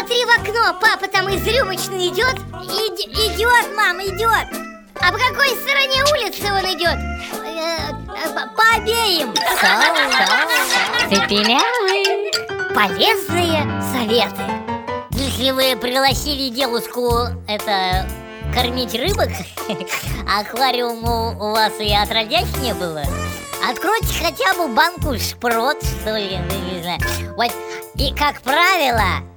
Смотри в окно, папа там из рюмочной идет. Идет, мам, идет. А по какой стороне улицы он идет? Э, э, по, обеим. Полезные советы. Если вы пригласили девушку, это кормить рыбок, аквариуму у вас и отродясь не было. Откройте хотя бы банку шпрот, что ли, не знаю. Вот, и, как правило,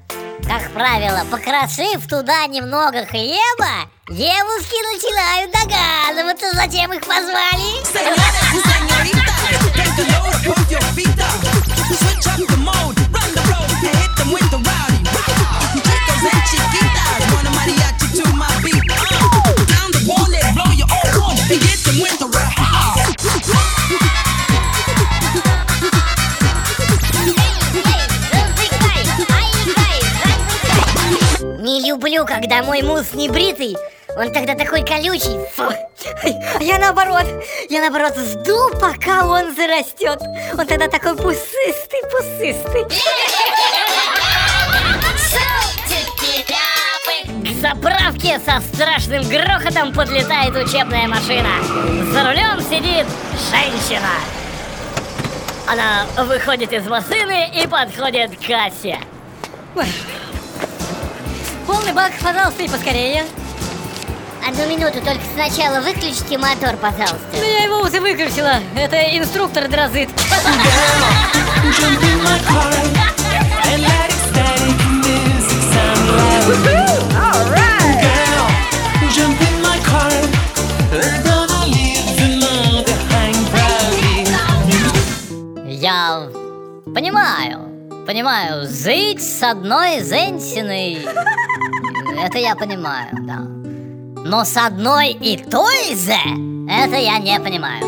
как правило, покрошив туда немного хлеба, девушки начинают догадываться, зачем их позвали. Take the Не люблю, когда мой мусс не бритый. Он тогда такой колючий. Фу. Я наоборот, я наоборот жду, пока он зарастет. Он тогда такой пушистый, пушистый. К заправке со страшным грохотом подлетает учебная машина. За рулем сидит женщина. Она выходит из машины и подходит к кассе. Полный бак, пожалуйста, и поскорее. Одну минуту, только сначала выключите мотор, пожалуйста. Да я его уже выключила. Это инструктор дрозит. Я понимаю, понимаю, жить с одной женщиной, это я понимаю, да. Но с одной и той же, это я не понимаю.